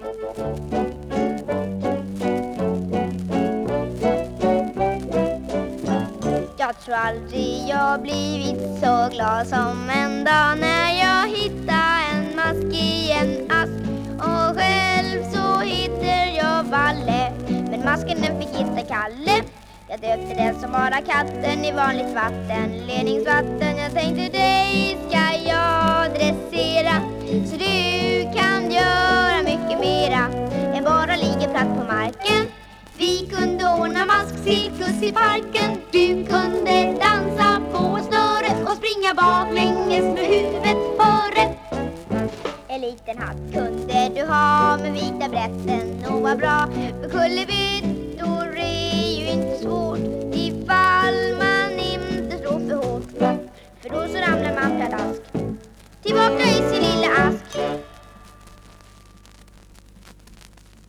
Jag tror aldrig jag blivit så glad som en dag när jag hittade en mask i en ask. Och själv så heter jag Valle Men masken den fick hitta Kalle. Jag döpte den som bara katten i vanligt vatten Ledningsvatten. Cirkus i parken Du kunde dansa på ett snöre och springa baklänges med huvudet före En liten hatt kunde du ha med vita brätten och var bra. För kullerbyttor